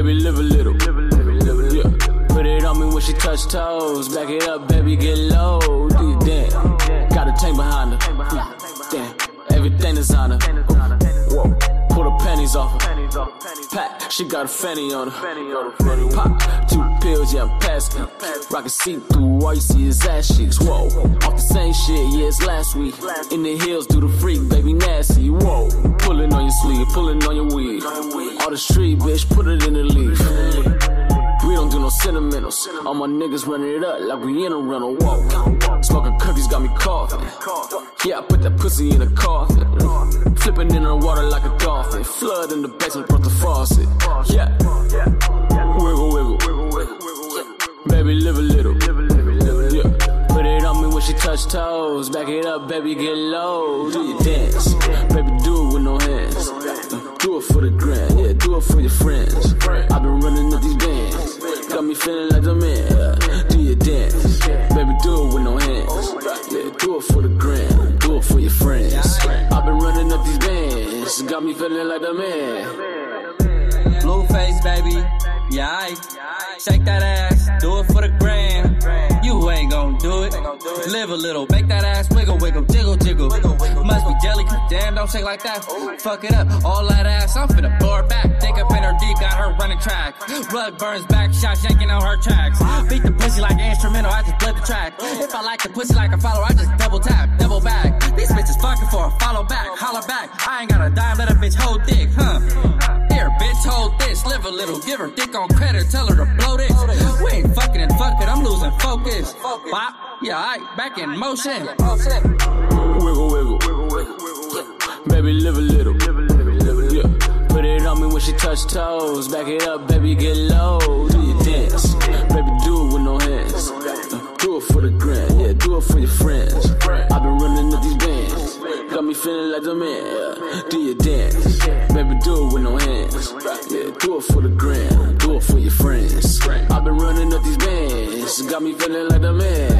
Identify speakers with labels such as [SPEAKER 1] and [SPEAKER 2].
[SPEAKER 1] Baby, live a little. Yeah. Put it on me when she touch toes. Back it up, baby, get low. Do you dance? Pull the pennies off her. Pat, she got a fanny on her. Pop, two pills, yeah, I'm passing. Rockin' see through, all you see is ass cheeks. Whoa, off the same shit, yeah, it's last week. In the hills, do the freak, baby, nasty. Whoa, pulling on your sleeve, pulling on your weed. All the street, bitch, put it in the leaf. We don't do no sentimentals. All my niggas running it up like we in a rental. Whoa. Smoking cookies got me coughing. Yeah, I put that pussy in a coffin. Flipping in the water like a dolphin. Flood in the basement, brought the faucet. Yeah. Wiggle, wiggle. Baby, live a little. Yeah. Put it on me when she touch toes. Back it up, baby, get low. Do your dance. Baby, do it with no hands. Do it for the grand, yeah, do it for your friends. I've been running up these bands. Got me feeling like the man. Do your dance. Baby, do it with no hands. Yeah, do it for the grand. Do it for your friends. I've up these bands. Got me feeling like the man.
[SPEAKER 2] Blueface, baby. Yeah, I shake that ass, do it for the gram. You ain't gon' do it. Live a little, make that ass wiggle, wiggle, jiggle, jiggle. Must be jelly, damn, don't shake like that. Fuck it up, all that ass, I'm finna her back. Think up in her deep, got her running track. Rug burns back, shot yanking on her tracks. Beat the pussy like instrumental, I just bled the track. If I like the pussy like a follow, I just double tap, holler back. I ain't got a dime, let a bitch hold dick, huh? Here, bitch, hold this, live a little, give her dick on credit, tell her to blow this. We ain't fucking and fuck it, I'm losing focus. Bop, yeah, I back in motion.
[SPEAKER 1] Wiggle, wiggle. Baby, live a little. Yeah. Put it on me when she touch toes. Back it up, baby, get low. Do your dance. Baby, do it with no hands. Uh, Do it for the grand, yeah, do it for your friends. Feeling like the man. Do your dance. Baby, do it with no hands. Yeah, do it for the grand. Do it for your friends. I've been running up these bands. Got me feeling like the man.